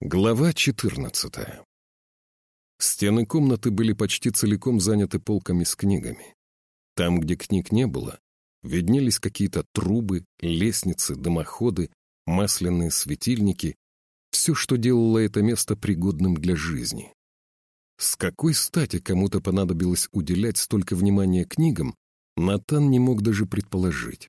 Глава 14. Стены комнаты были почти целиком заняты полками с книгами. Там, где книг не было, виднелись какие-то трубы, лестницы, дымоходы, масляные светильники, все, что делало это место пригодным для жизни. С какой стати кому-то понадобилось уделять столько внимания книгам, Натан не мог даже предположить.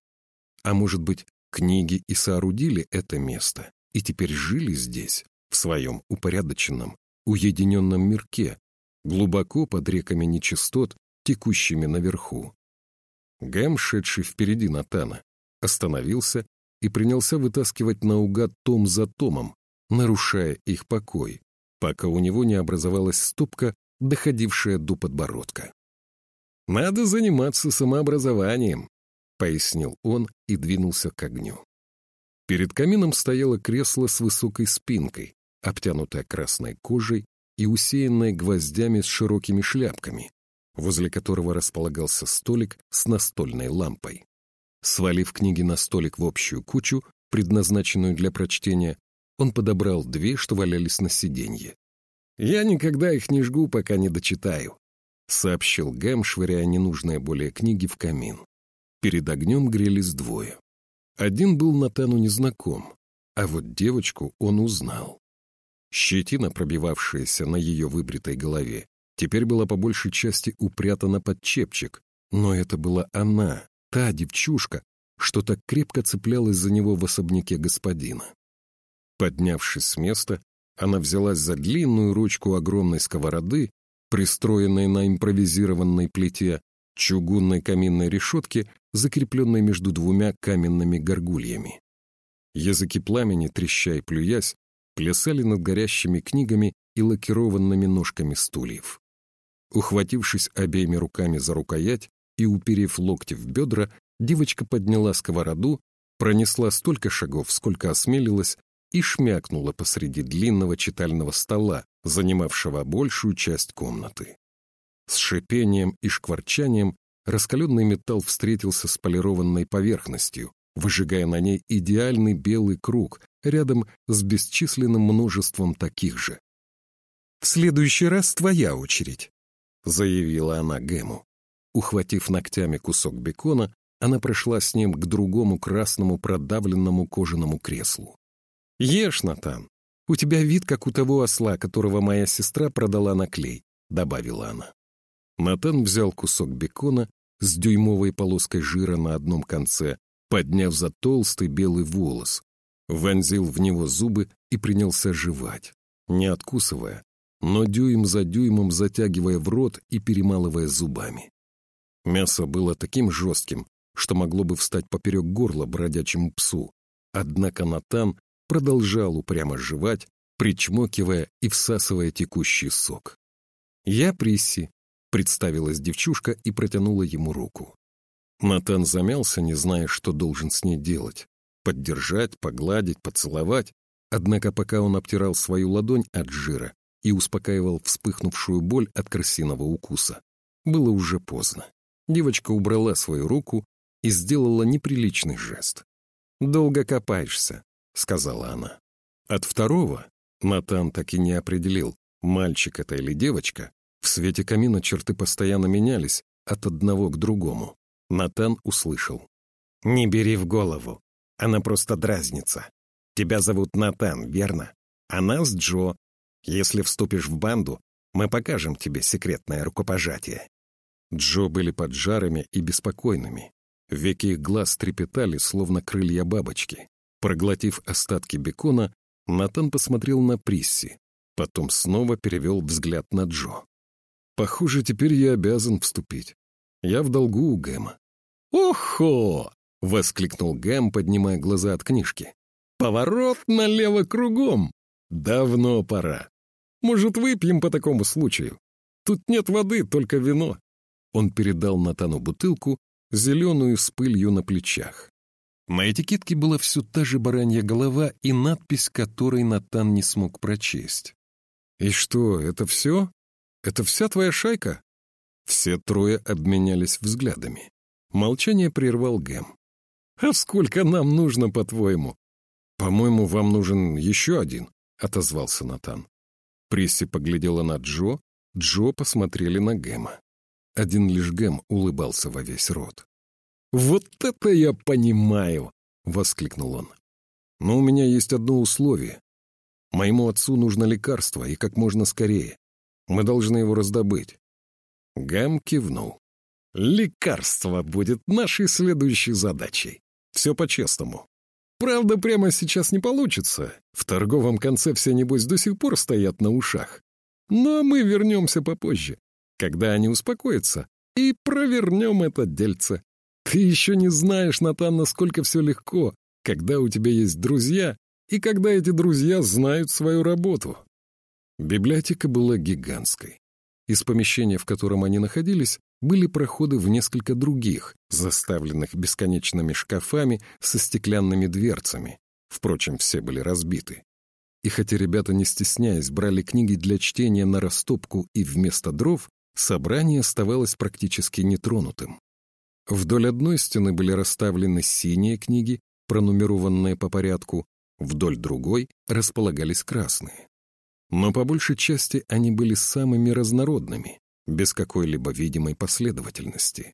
А может быть, книги и соорудили это место, и теперь жили здесь, в своем упорядоченном, уединенном мирке, глубоко под реками нечистот, текущими наверху. Гэм, шедший впереди Натана, остановился и принялся вытаскивать наугад том за томом, нарушая их покой, пока у него не образовалась ступка, доходившая до подбородка. «Надо заниматься самообразованием», — пояснил он и двинулся к огню. Перед камином стояло кресло с высокой спинкой, обтянутая красной кожей и усеянная гвоздями с широкими шляпками, возле которого располагался столик с настольной лампой. Свалив книги на столик в общую кучу, предназначенную для прочтения, он подобрал две, что валялись на сиденье. «Я никогда их не жгу, пока не дочитаю», — сообщил Гэм, швыряя ненужные более книги в камин. Перед огнем грелись двое. Один был Натану незнаком, а вот девочку он узнал. Щетина, пробивавшаяся на ее выбритой голове, теперь была по большей части упрятана под чепчик, но это была она, та девчушка, что так крепко цеплялась за него в особняке господина. Поднявшись с места, она взялась за длинную ручку огромной сковороды, пристроенной на импровизированной плите, чугунной каминной решетки, закрепленной между двумя каменными горгульями. Языки пламени, треща и плюясь, плясали над горящими книгами и лакированными ножками стульев. Ухватившись обеими руками за рукоять и уперев локти в бедра, девочка подняла сковороду, пронесла столько шагов, сколько осмелилась, и шмякнула посреди длинного читального стола, занимавшего большую часть комнаты. С шипением и шкварчанием раскаленный металл встретился с полированной поверхностью, выжигая на ней идеальный белый круг рядом с бесчисленным множеством таких же. «В следующий раз твоя очередь», — заявила она Гэму. Ухватив ногтями кусок бекона, она прошла с ним к другому красному продавленному кожаному креслу. «Ешь, Натан, у тебя вид, как у того осла, которого моя сестра продала на клей», — добавила она. Натан взял кусок бекона с дюймовой полоской жира на одном конце подняв за толстый белый волос, вонзил в него зубы и принялся жевать, не откусывая, но дюйм за дюймом затягивая в рот и перемалывая зубами. Мясо было таким жестким, что могло бы встать поперек горла бродячему псу, однако Натан продолжал упрямо жевать, причмокивая и всасывая текущий сок. «Я Присси», — представилась девчушка и протянула ему руку. Натан замялся, не зная, что должен с ней делать. Поддержать, погладить, поцеловать. Однако пока он обтирал свою ладонь от жира и успокаивал вспыхнувшую боль от крысиного укуса, было уже поздно. Девочка убрала свою руку и сделала неприличный жест. «Долго копаешься», — сказала она. От второго Натан так и не определил, мальчик это или девочка. В свете камина черты постоянно менялись от одного к другому. Натан услышал. «Не бери в голову. Она просто дразнится. Тебя зовут Натан, верно? А нас Джо. Если вступишь в банду, мы покажем тебе секретное рукопожатие». Джо были поджарами и беспокойными. Веки их глаз трепетали, словно крылья бабочки. Проглотив остатки бекона, Натан посмотрел на Присси, потом снова перевел взгляд на Джо. «Похоже, теперь я обязан вступить. Я в долгу у Гэма. «Охо!» — воскликнул Гэм, поднимая глаза от книжки. «Поворот налево кругом! Давно пора. Может, выпьем по такому случаю? Тут нет воды, только вино». Он передал Натану бутылку, зеленую с пылью на плечах. На этикетке была все та же баранья голова и надпись, которой Натан не смог прочесть. «И что, это все? Это вся твоя шайка?» Все трое обменялись взглядами. Молчание прервал Гэм. «А сколько нам нужно, по-твоему?» «По-моему, вам нужен еще один. отозвался Натан. Присси поглядела на Джо, Джо посмотрели на Гэма. Один лишь Гэм улыбался во весь рот. «Вот это я понимаю!» — воскликнул он. «Но у меня есть одно условие. Моему отцу нужно лекарство, и как можно скорее. Мы должны его раздобыть». Гэм кивнул. «Лекарство будет нашей следующей задачей. Все по-честному. Правда, прямо сейчас не получится. В торговом конце все, небось, до сих пор стоят на ушах. Но мы вернемся попозже, когда они успокоятся, и провернем это дельце. Ты еще не знаешь, Натан, насколько все легко, когда у тебя есть друзья, и когда эти друзья знают свою работу. Библиотека была гигантской. Из помещения, в котором они находились, были проходы в несколько других, заставленных бесконечными шкафами со стеклянными дверцами. Впрочем, все были разбиты. И хотя ребята, не стесняясь, брали книги для чтения на растопку и вместо дров, собрание оставалось практически нетронутым. Вдоль одной стены были расставлены синие книги, пронумерованные по порядку, вдоль другой располагались красные. Но по большей части они были самыми разнородными, без какой-либо видимой последовательности.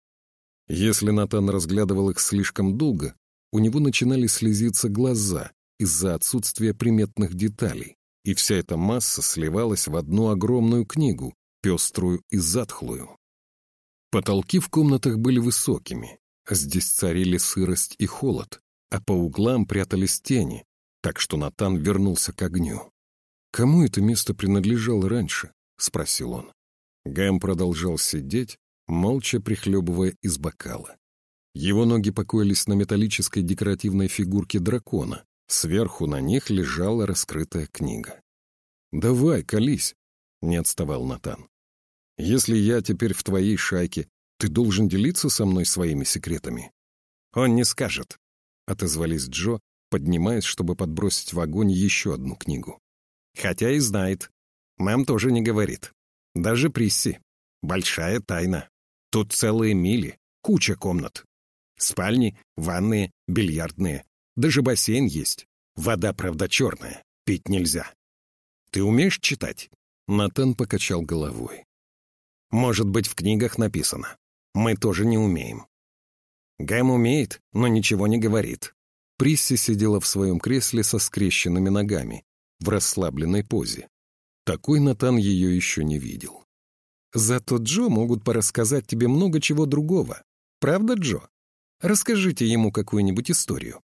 Если Натан разглядывал их слишком долго, у него начинали слезиться глаза из-за отсутствия приметных деталей, и вся эта масса сливалась в одну огромную книгу, пеструю и затхлую. Потолки в комнатах были высокими, здесь царили сырость и холод, а по углам прятались тени, так что Натан вернулся к огню. «Кому это место принадлежало раньше?» — спросил он. Гэм продолжал сидеть, молча прихлебывая из бокала. Его ноги покоились на металлической декоративной фигурке дракона. Сверху на них лежала раскрытая книга. «Давай, колись!» — не отставал Натан. «Если я теперь в твоей шайке, ты должен делиться со мной своими секретами». «Он не скажет», — отозвались Джо, поднимаясь, чтобы подбросить в огонь еще одну книгу. «Хотя и знает. Нам тоже не говорит». Даже Присси. Большая тайна. Тут целые мили, куча комнат. Спальни, ванные, бильярдные. Даже бассейн есть. Вода, правда, черная. Пить нельзя. Ты умеешь читать?» Натан покачал головой. «Может быть, в книгах написано. Мы тоже не умеем». Гэм умеет, но ничего не говорит. Присси сидела в своем кресле со скрещенными ногами, в расслабленной позе. Такой Натан ее еще не видел. Зато Джо могут порассказать тебе много чего другого. Правда, Джо? Расскажите ему какую-нибудь историю.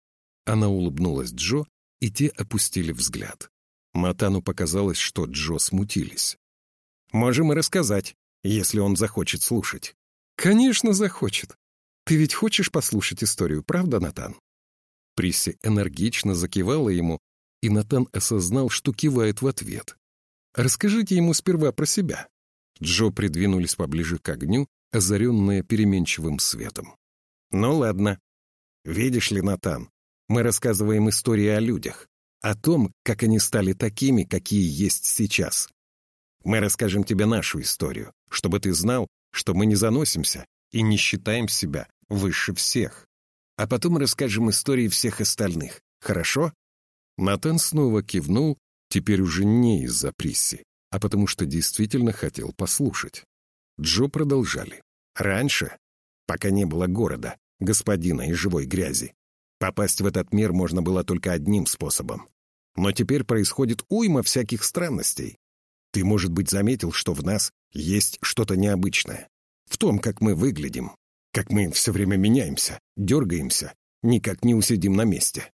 Она улыбнулась Джо, и те опустили взгляд. Натану показалось, что Джо смутились. «Можем и рассказать, если он захочет слушать». «Конечно, захочет. Ты ведь хочешь послушать историю, правда, Натан?» Присси энергично закивала ему, и Натан осознал, что кивает в ответ. Расскажите ему сперва про себя». Джо придвинулись поближе к огню, озаренные переменчивым светом. «Ну ладно. Видишь ли, Натан, мы рассказываем истории о людях, о том, как они стали такими, какие есть сейчас. Мы расскажем тебе нашу историю, чтобы ты знал, что мы не заносимся и не считаем себя выше всех. А потом расскажем истории всех остальных, хорошо?» Натан снова кивнул, Теперь уже не из-за Присси, а потому что действительно хотел послушать. Джо продолжали. Раньше, пока не было города, господина и живой грязи, попасть в этот мир можно было только одним способом. Но теперь происходит уйма всяких странностей. Ты, может быть, заметил, что в нас есть что-то необычное. В том, как мы выглядим, как мы все время меняемся, дергаемся, никак не усидим на месте.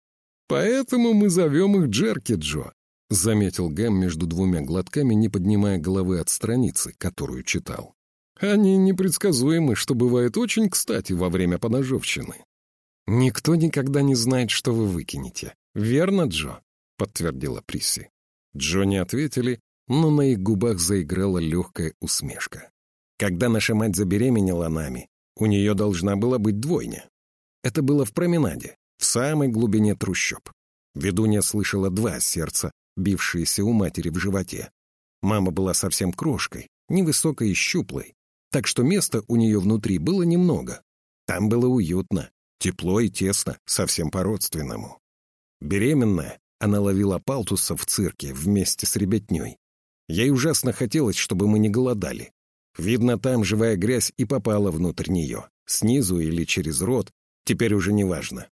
Поэтому мы зовем их Джерки, Джо. Заметил Гэм между двумя глотками, не поднимая головы от страницы, которую читал. Они непредсказуемы, что бывает очень кстати во время поножовщины. «Никто никогда не знает, что вы выкинете. Верно, Джо?» — подтвердила Присси. Джо не ответили, но на их губах заиграла легкая усмешка. «Когда наша мать забеременела нами, у нее должна была быть двойня. Это было в променаде, в самой глубине трущоб. Ведунья слышала два сердца, бившиеся у матери в животе. Мама была совсем крошкой, невысокой и щуплой, так что места у нее внутри было немного. Там было уютно, тепло и тесно, совсем по-родственному. Беременная, она ловила палтуса в цирке вместе с ребятней. Ей ужасно хотелось, чтобы мы не голодали. Видно, там живая грязь и попала внутрь нее, снизу или через рот, теперь уже не важно.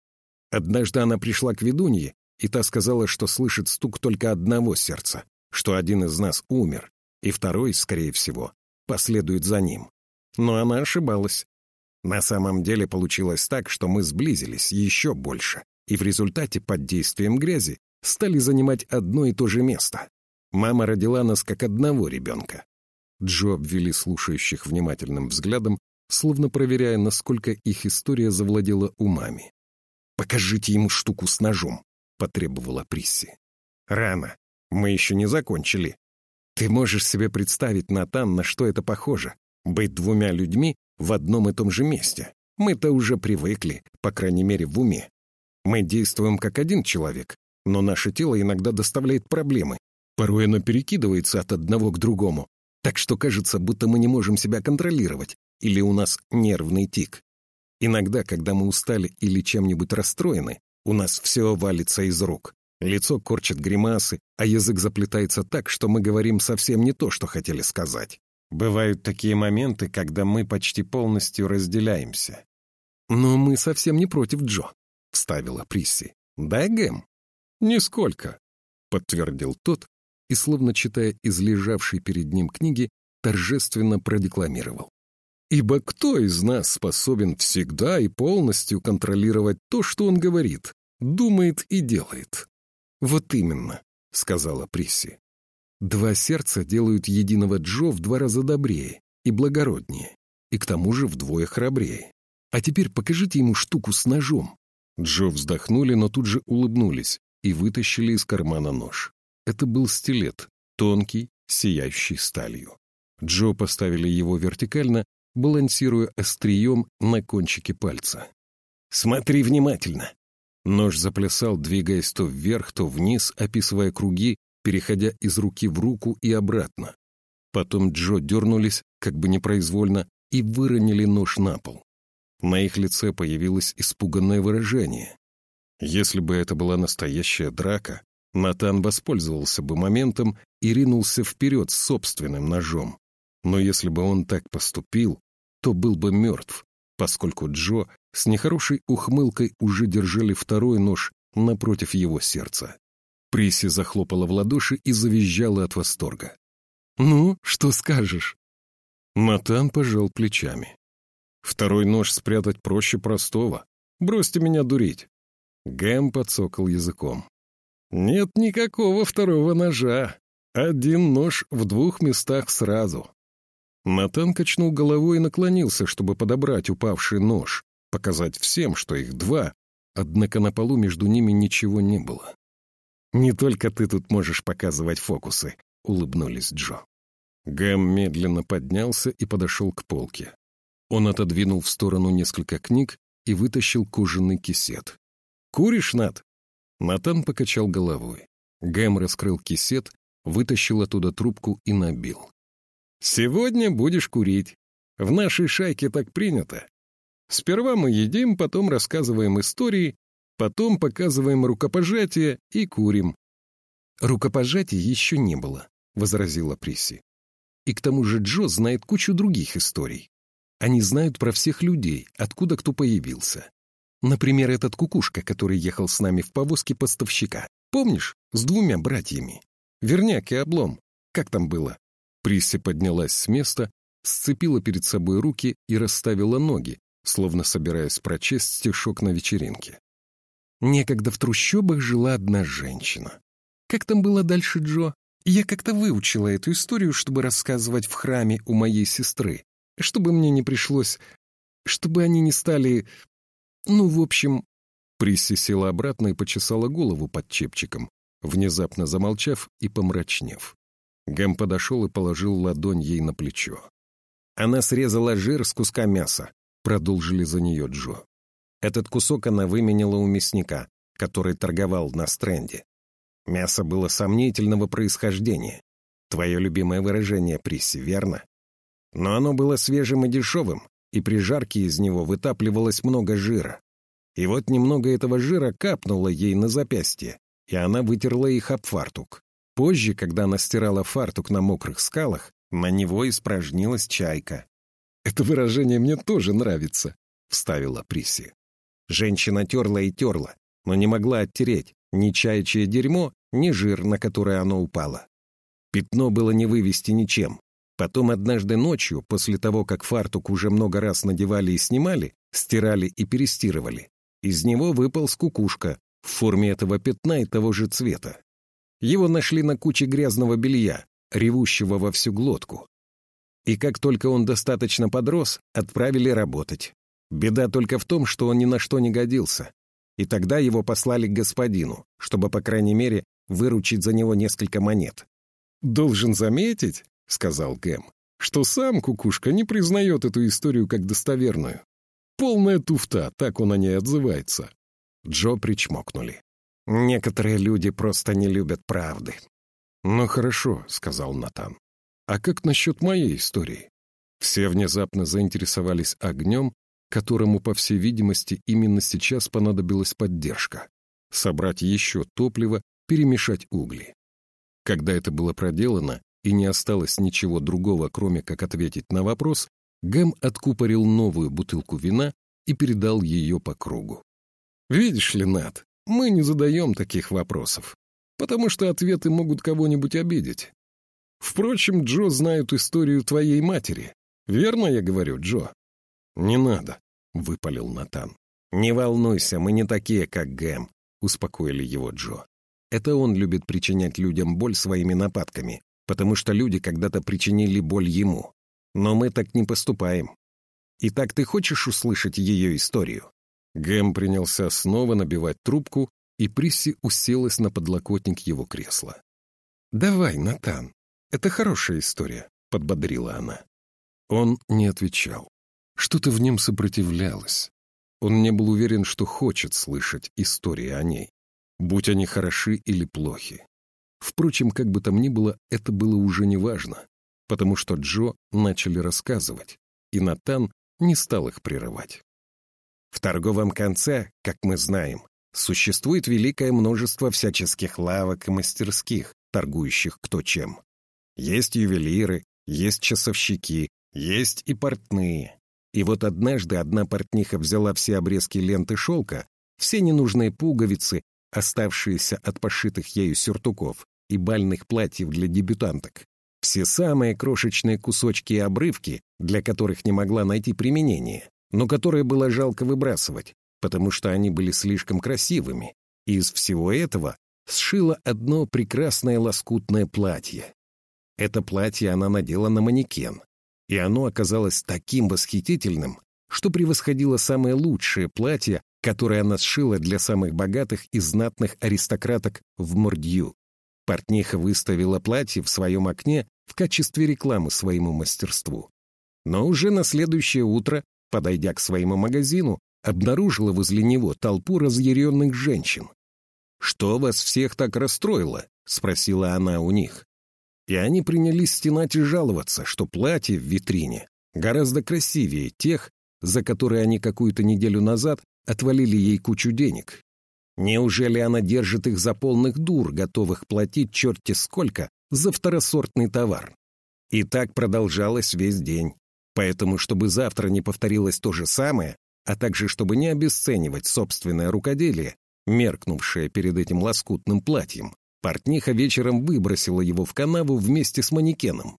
Однажды она пришла к ведунье, и та сказала, что слышит стук только одного сердца, что один из нас умер, и второй, скорее всего, последует за ним. Но она ошибалась. На самом деле получилось так, что мы сблизились еще больше, и в результате под действием грязи стали занимать одно и то же место. Мама родила нас как одного ребенка. Джо обвели слушающих внимательным взглядом, словно проверяя, насколько их история завладела умами. «Покажите ему штуку с ножом», — потребовала Присси. «Рано. Мы еще не закончили. Ты можешь себе представить, Натан, на что это похоже? Быть двумя людьми в одном и том же месте. Мы-то уже привыкли, по крайней мере, в уме. Мы действуем как один человек, но наше тело иногда доставляет проблемы. Порой оно перекидывается от одного к другому, так что кажется, будто мы не можем себя контролировать, или у нас нервный тик. Иногда, когда мы устали или чем-нибудь расстроены, у нас все валится из рук. Лицо корчит гримасы, а язык заплетается так, что мы говорим совсем не то, что хотели сказать. Бывают такие моменты, когда мы почти полностью разделяемся. «Но мы совсем не против Джо», — вставила Присси. «Да, Гэм?» «Нисколько», — подтвердил тот и, словно читая из лежавшей перед ним книги, торжественно продекламировал. «Ибо кто из нас способен всегда и полностью контролировать то, что он говорит, думает и делает?» «Вот именно», — сказала Присси. «Два сердца делают единого Джо в два раза добрее и благороднее, и к тому же вдвое храбрее. А теперь покажите ему штуку с ножом». Джо вздохнули, но тут же улыбнулись и вытащили из кармана нож. Это был стилет, тонкий, сияющий сталью. Джо поставили его вертикально, балансируя острием на кончике пальца. «Смотри внимательно!» Нож заплясал, двигаясь то вверх, то вниз, описывая круги, переходя из руки в руку и обратно. Потом Джо дернулись, как бы непроизвольно, и выронили нож на пол. На их лице появилось испуганное выражение. Если бы это была настоящая драка, Натан воспользовался бы моментом и ринулся вперед собственным ножом. Но если бы он так поступил, то был бы мертв, поскольку Джо с нехорошей ухмылкой уже держали второй нож напротив его сердца. Приси захлопала в ладоши и завизжала от восторга. «Ну, что скажешь?» Натан пожал плечами. «Второй нож спрятать проще простого. Бросьте меня дурить». Гэм подсокал языком. «Нет никакого второго ножа. Один нож в двух местах сразу. Натан качнул головой и наклонился, чтобы подобрать упавший нож, показать всем, что их два, однако на полу между ними ничего не было. «Не только ты тут можешь показывать фокусы», — улыбнулись Джо. Гэм медленно поднялся и подошел к полке. Он отодвинул в сторону несколько книг и вытащил кожаный кисет. «Куришь, Нат?» Натан покачал головой. Гэм раскрыл кисет, вытащил оттуда трубку и набил. Сегодня будешь курить. В нашей шайке так принято. Сперва мы едим, потом рассказываем истории, потом показываем рукопожатие и курим. Рукопожатия еще не было, возразила Присси. И к тому же Джо знает кучу других историй. Они знают про всех людей, откуда кто появился. Например, этот кукушка, который ехал с нами в повозке поставщика. Помнишь? С двумя братьями. Верняк и облом. Как там было? Присси поднялась с места, сцепила перед собой руки и расставила ноги, словно собираясь прочесть стишок на вечеринке. Некогда в трущобах жила одна женщина. Как там было дальше, Джо? Я как-то выучила эту историю, чтобы рассказывать в храме у моей сестры, чтобы мне не пришлось... чтобы они не стали... Ну, в общем... Присси села обратно и почесала голову под чепчиком, внезапно замолчав и помрачнев. Гэм подошел и положил ладонь ей на плечо. Она срезала жир с куска мяса, продолжили за нее Джо. Этот кусок она выменила у мясника, который торговал на стренде. Мясо было сомнительного происхождения. Твое любимое выражение, Присси, верно? Но оно было свежим и дешевым, и при жарке из него вытапливалось много жира. И вот немного этого жира капнуло ей на запястье, и она вытерла их об фартук. Позже, когда она стирала фартук на мокрых скалах, на него испражнилась чайка. «Это выражение мне тоже нравится», — вставила Присси. Женщина терла и терла, но не могла оттереть ни чаячье дерьмо, ни жир, на который оно упало. Пятно было не вывести ничем. Потом однажды ночью, после того, как фартук уже много раз надевали и снимали, стирали и перестирывали, из него выпал скукушка в форме этого пятна и того же цвета. Его нашли на куче грязного белья, ревущего во всю глотку. И как только он достаточно подрос, отправили работать. Беда только в том, что он ни на что не годился. И тогда его послали к господину, чтобы, по крайней мере, выручить за него несколько монет. «Должен заметить», — сказал Гэм, «что сам Кукушка не признает эту историю как достоверную. Полная туфта, так он о ней отзывается». Джо причмокнули. «Некоторые люди просто не любят правды». «Ну хорошо», — сказал Натан. «А как насчет моей истории?» Все внезапно заинтересовались огнем, которому, по всей видимости, именно сейчас понадобилась поддержка. Собрать еще топливо, перемешать угли. Когда это было проделано, и не осталось ничего другого, кроме как ответить на вопрос, Гэм откупорил новую бутылку вина и передал ее по кругу. «Видишь ли, Над, мы не задаем таких вопросов, потому что ответы могут кого-нибудь обидеть. Впрочем, Джо знает историю твоей матери. Верно я говорю, Джо?» «Не надо», — выпалил Натан. «Не волнуйся, мы не такие, как Гэм», — успокоили его Джо. Это он любит причинять людям боль своими нападками, потому что люди когда-то причинили боль ему. Но мы так не поступаем. Итак, ты хочешь услышать ее историю?» Гэм принялся снова набивать трубку, и Присси уселась на подлокотник его кресла. «Давай, Натан, это хорошая история», — подбодрила она. Он не отвечал. Что-то в нем сопротивлялось. Он не был уверен, что хочет слышать истории о ней будь они хороши или плохи. Впрочем, как бы там ни было, это было уже не важно, потому что Джо начали рассказывать, и Натан не стал их прерывать. В торговом конце, как мы знаем, существует великое множество всяческих лавок и мастерских, торгующих кто чем. Есть ювелиры, есть часовщики, есть и портные. И вот однажды одна портниха взяла все обрезки ленты шелка, все ненужные пуговицы оставшиеся от пошитых ею сюртуков и бальных платьев для дебютанток. Все самые крошечные кусочки и обрывки, для которых не могла найти применение, но которые было жалко выбрасывать, потому что они были слишком красивыми, и из всего этого сшила одно прекрасное лоскутное платье. Это платье она надела на манекен, и оно оказалось таким восхитительным, что превосходило самые лучшие платья, которые она сшила для самых богатых и знатных аристократок в Мордью. Портниха выставила платье в своем окне в качестве рекламы своему мастерству. Но уже на следующее утро, подойдя к своему магазину, обнаружила возле него толпу разъяренных женщин. «Что вас всех так расстроило?» — спросила она у них. И они принялись стенать и жаловаться, что платье в витрине гораздо красивее тех, за которые они какую-то неделю назад отвалили ей кучу денег. Неужели она держит их за полных дур, готовых платить черти сколько за второсортный товар? И так продолжалось весь день. Поэтому, чтобы завтра не повторилось то же самое, а также чтобы не обесценивать собственное рукоделие, меркнувшее перед этим лоскутным платьем, портниха вечером выбросила его в канаву вместе с манекеном.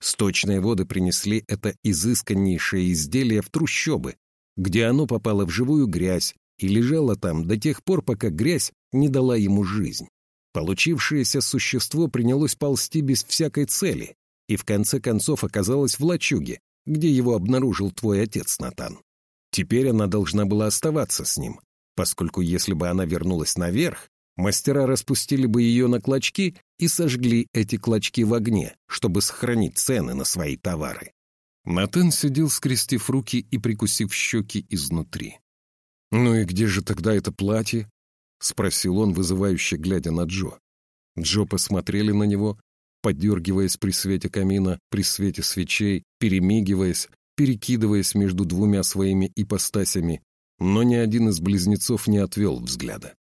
Сточные воды принесли это изысканнейшее изделие в трущобы, где оно попало в живую грязь и лежало там до тех пор, пока грязь не дала ему жизнь. Получившееся существо принялось ползти без всякой цели и в конце концов оказалось в лачуге, где его обнаружил твой отец Натан. Теперь она должна была оставаться с ним, поскольку если бы она вернулась наверх, мастера распустили бы ее на клочки и сожгли эти клочки в огне, чтобы сохранить цены на свои товары. Натан сидел, скрестив руки и прикусив щеки изнутри. «Ну и где же тогда это платье?» — спросил он, вызывающе глядя на Джо. Джо посмотрели на него, подергиваясь при свете камина, при свете свечей, перемигиваясь, перекидываясь между двумя своими ипостасями, но ни один из близнецов не отвел взгляда.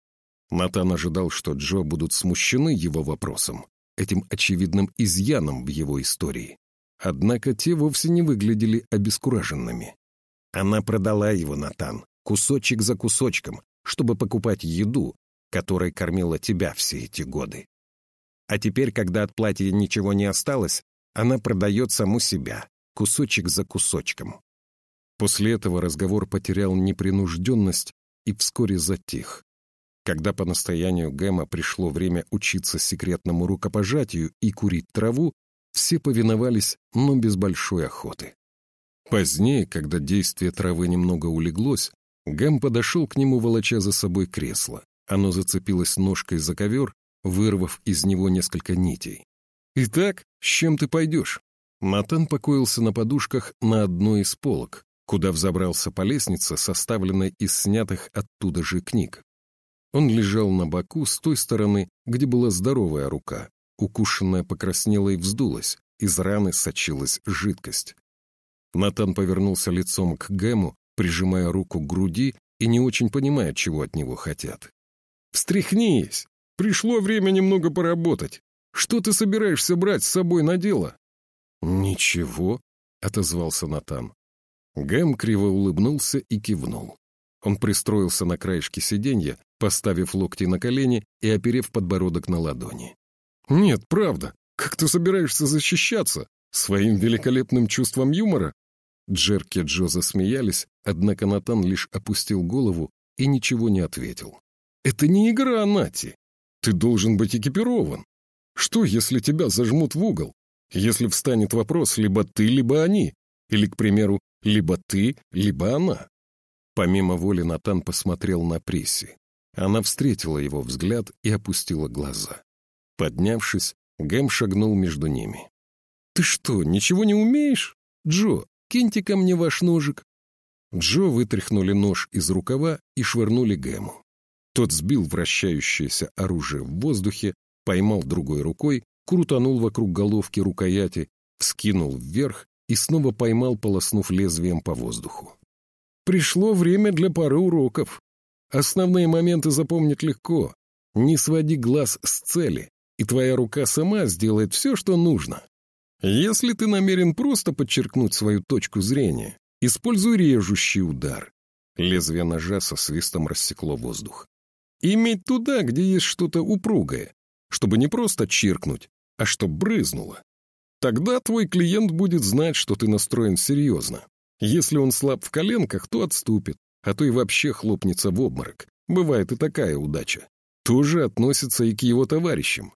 Натан ожидал, что Джо будут смущены его вопросом, этим очевидным изъяном в его истории. Однако те вовсе не выглядели обескураженными. Она продала его, Натан, кусочек за кусочком, чтобы покупать еду, которой кормила тебя все эти годы. А теперь, когда от платья ничего не осталось, она продает саму себя, кусочек за кусочком. После этого разговор потерял непринужденность и вскоре затих. Когда по настоянию Гэма пришло время учиться секретному рукопожатию и курить траву, все повиновались, но без большой охоты. Позднее, когда действие травы немного улеглось, Гэм подошел к нему, волоча за собой кресло. Оно зацепилось ножкой за ковер, вырвав из него несколько нитей. «Итак, с чем ты пойдешь?» Натан покоился на подушках на одной из полок, куда взобрался по лестнице, составленной из снятых оттуда же книг. Он лежал на боку с той стороны, где была здоровая рука. Укушенная покраснела и вздулась, из раны сочилась жидкость. Натан повернулся лицом к Гэму, прижимая руку к груди и не очень понимая, чего от него хотят. «Встряхнись! Пришло время немного поработать. Что ты собираешься брать с собой на дело?» «Ничего», — отозвался Натан. Гэм криво улыбнулся и кивнул. Он пристроился на краешке сиденья, поставив локти на колени и оперев подбородок на ладони. «Нет, правда. Как ты собираешься защищаться? Своим великолепным чувством юмора?» Джерки Джо засмеялись, однако Натан лишь опустил голову и ничего не ответил. «Это не игра, Нати. Ты должен быть экипирован. Что, если тебя зажмут в угол? Если встанет вопрос, либо ты, либо они. Или, к примеру, либо ты, либо она». Помимо воли Натан посмотрел на Присси. Она встретила его взгляд и опустила глаза. Поднявшись, Гэм шагнул между ними. «Ты что, ничего не умеешь? Джо, киньте ко мне ваш ножик». Джо вытряхнули нож из рукава и швырнули Гэму. Тот сбил вращающееся оружие в воздухе, поймал другой рукой, крутанул вокруг головки рукояти, вскинул вверх и снова поймал, полоснув лезвием по воздуху. «Пришло время для пары уроков. Основные моменты запомнить легко. Не своди глаз с цели, и твоя рука сама сделает все, что нужно. Если ты намерен просто подчеркнуть свою точку зрения, используй режущий удар. Лезвие ножа со свистом рассекло воздух. Иметь туда, где есть что-то упругое, чтобы не просто чиркнуть, а чтоб брызнуло. Тогда твой клиент будет знать, что ты настроен серьезно. Если он слаб в коленках, то отступит, а то и вообще хлопнется в обморок. Бывает и такая удача. Тоже относится и к его товарищам.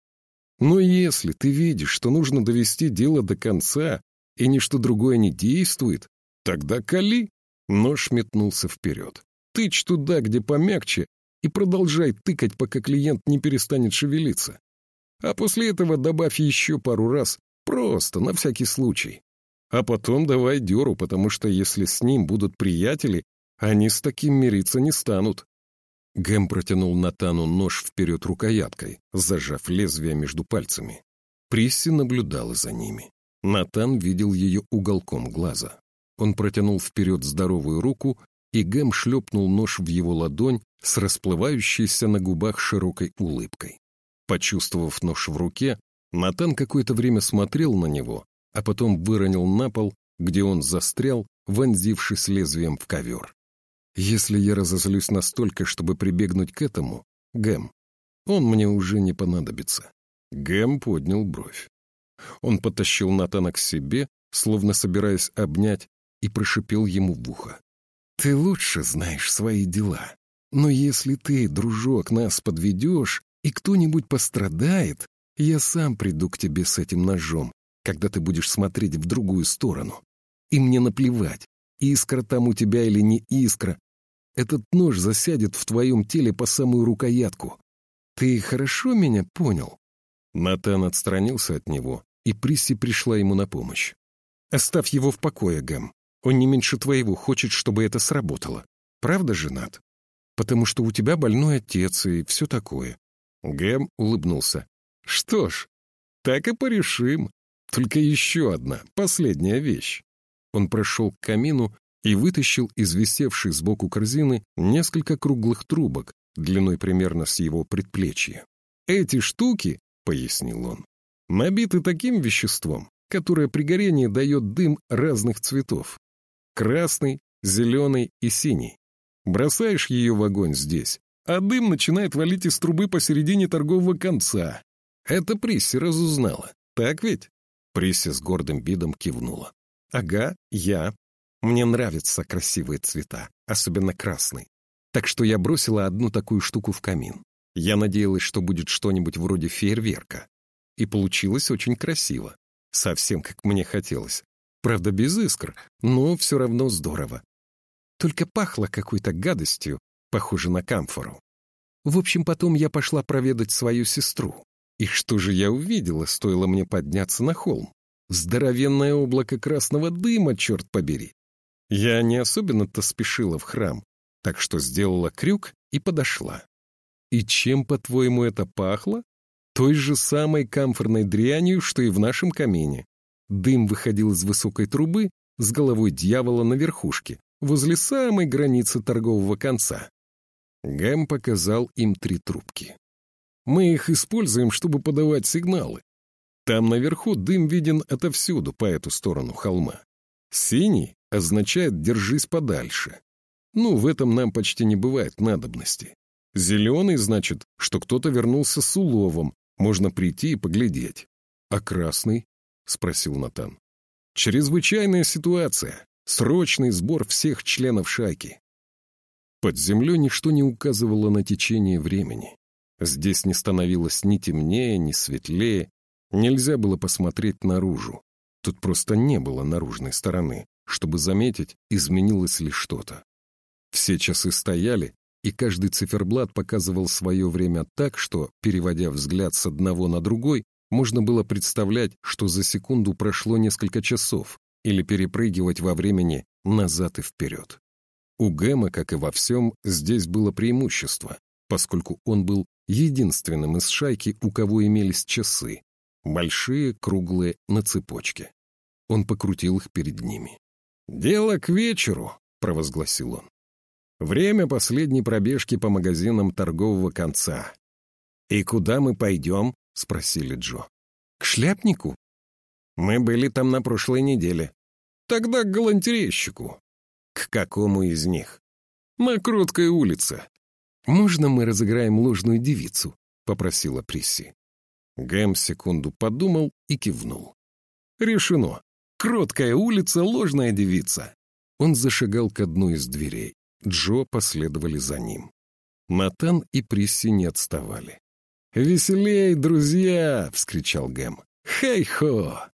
Но если ты видишь, что нужно довести дело до конца, и ничто другое не действует, тогда кали. Нож метнулся вперед. Тычь туда, где помягче, и продолжай тыкать, пока клиент не перестанет шевелиться. А после этого добавь еще пару раз, просто, на всякий случай. А потом давай деру, потому что если с ним будут приятели, они с таким мириться не станут. Гэм протянул Натану нож вперед рукояткой, зажав лезвие между пальцами. Присси наблюдала за ними. Натан видел ее уголком глаза. Он протянул вперед здоровую руку, и Гэм шлепнул нож в его ладонь с расплывающейся на губах широкой улыбкой. Почувствовав нож в руке, Натан какое-то время смотрел на него, а потом выронил на пол, где он застрял, вонзившись лезвием в ковер. Если я разозлюсь настолько, чтобы прибегнуть к этому, Гэм, он мне уже не понадобится. Гэм поднял бровь. Он потащил Натана к себе, словно собираясь обнять, и прошипел ему в ухо. «Ты лучше знаешь свои дела. Но если ты, дружок, нас подведешь, и кто-нибудь пострадает, я сам приду к тебе с этим ножом, когда ты будешь смотреть в другую сторону. И мне наплевать, искра там у тебя или не искра, этот нож засядет в твоем теле по самую рукоятку. Ты хорошо меня понял?» Натан отстранился от него, и Присси пришла ему на помощь. «Оставь его в покое, Гэм. Он не меньше твоего хочет, чтобы это сработало. Правда, женат? Потому что у тебя больной отец и все такое». Гэм улыбнулся. «Что ж, так и порешим. Только еще одна, последняя вещь». Он прошел к камину и вытащил из висевшей сбоку корзины несколько круглых трубок, длиной примерно с его предплечья. «Эти штуки, — пояснил он, — набиты таким веществом, которое при горении дает дым разных цветов. Красный, зеленый и синий. Бросаешь ее в огонь здесь, а дым начинает валить из трубы посередине торгового конца. Это Присси разузнала. Так ведь?» Присси с гордым видом кивнула. «Ага, я. Мне нравятся красивые цвета, особенно красный. Так что я бросила одну такую штуку в камин. Я надеялась, что будет что-нибудь вроде фейерверка. И получилось очень красиво. Совсем как мне хотелось. Правда, без искр, но все равно здорово. Только пахло какой-то гадостью, похоже на камфору. В общем, потом я пошла проведать свою сестру. И что же я увидела, стоило мне подняться на холм? Здоровенное облако красного дыма, черт побери. Я не особенно-то спешила в храм, так что сделала крюк и подошла. И чем, по-твоему, это пахло? Той же самой камфорной дрянью, что и в нашем камине. Дым выходил из высокой трубы с головой дьявола на верхушке, возле самой границы торгового конца. Гэм показал им три трубки. Мы их используем, чтобы подавать сигналы. Там наверху дым виден отовсюду по эту сторону холма. Синий означает «держись подальше». Ну, в этом нам почти не бывает надобности. Зеленый значит, что кто-то вернулся с уловом, можно прийти и поглядеть. А красный? — спросил Натан. Чрезвычайная ситуация. Срочный сбор всех членов шайки. Под землей ничто не указывало на течение времени. Здесь не становилось ни темнее, ни светлее, нельзя было посмотреть наружу. Тут просто не было наружной стороны, чтобы заметить, изменилось ли что-то. Все часы стояли, и каждый циферблат показывал свое время так, что, переводя взгляд с одного на другой, можно было представлять, что за секунду прошло несколько часов, или перепрыгивать во времени назад и вперед. У Гэма, как и во всем, здесь было преимущество, поскольку он был единственным из шайки, у кого имелись часы, большие, круглые, на цепочке. Он покрутил их перед ними. «Дело к вечеру», — провозгласил он. «Время последней пробежки по магазинам торгового конца». «И куда мы пойдем?» — спросили Джо. «К шляпнику?» «Мы были там на прошлой неделе». «Тогда к галантерейщику». «К какому из них?» «На Кроткой улице». «Можно мы разыграем ложную девицу?» — попросила Присси. Гэм секунду подумал и кивнул. «Решено. Кроткая улица, ложная девица». Он зашагал к одной из дверей. Джо последовали за ним. Натан и Присси не отставали. «Веселей, друзья!» — вскричал Гэм. «Хей-хо!»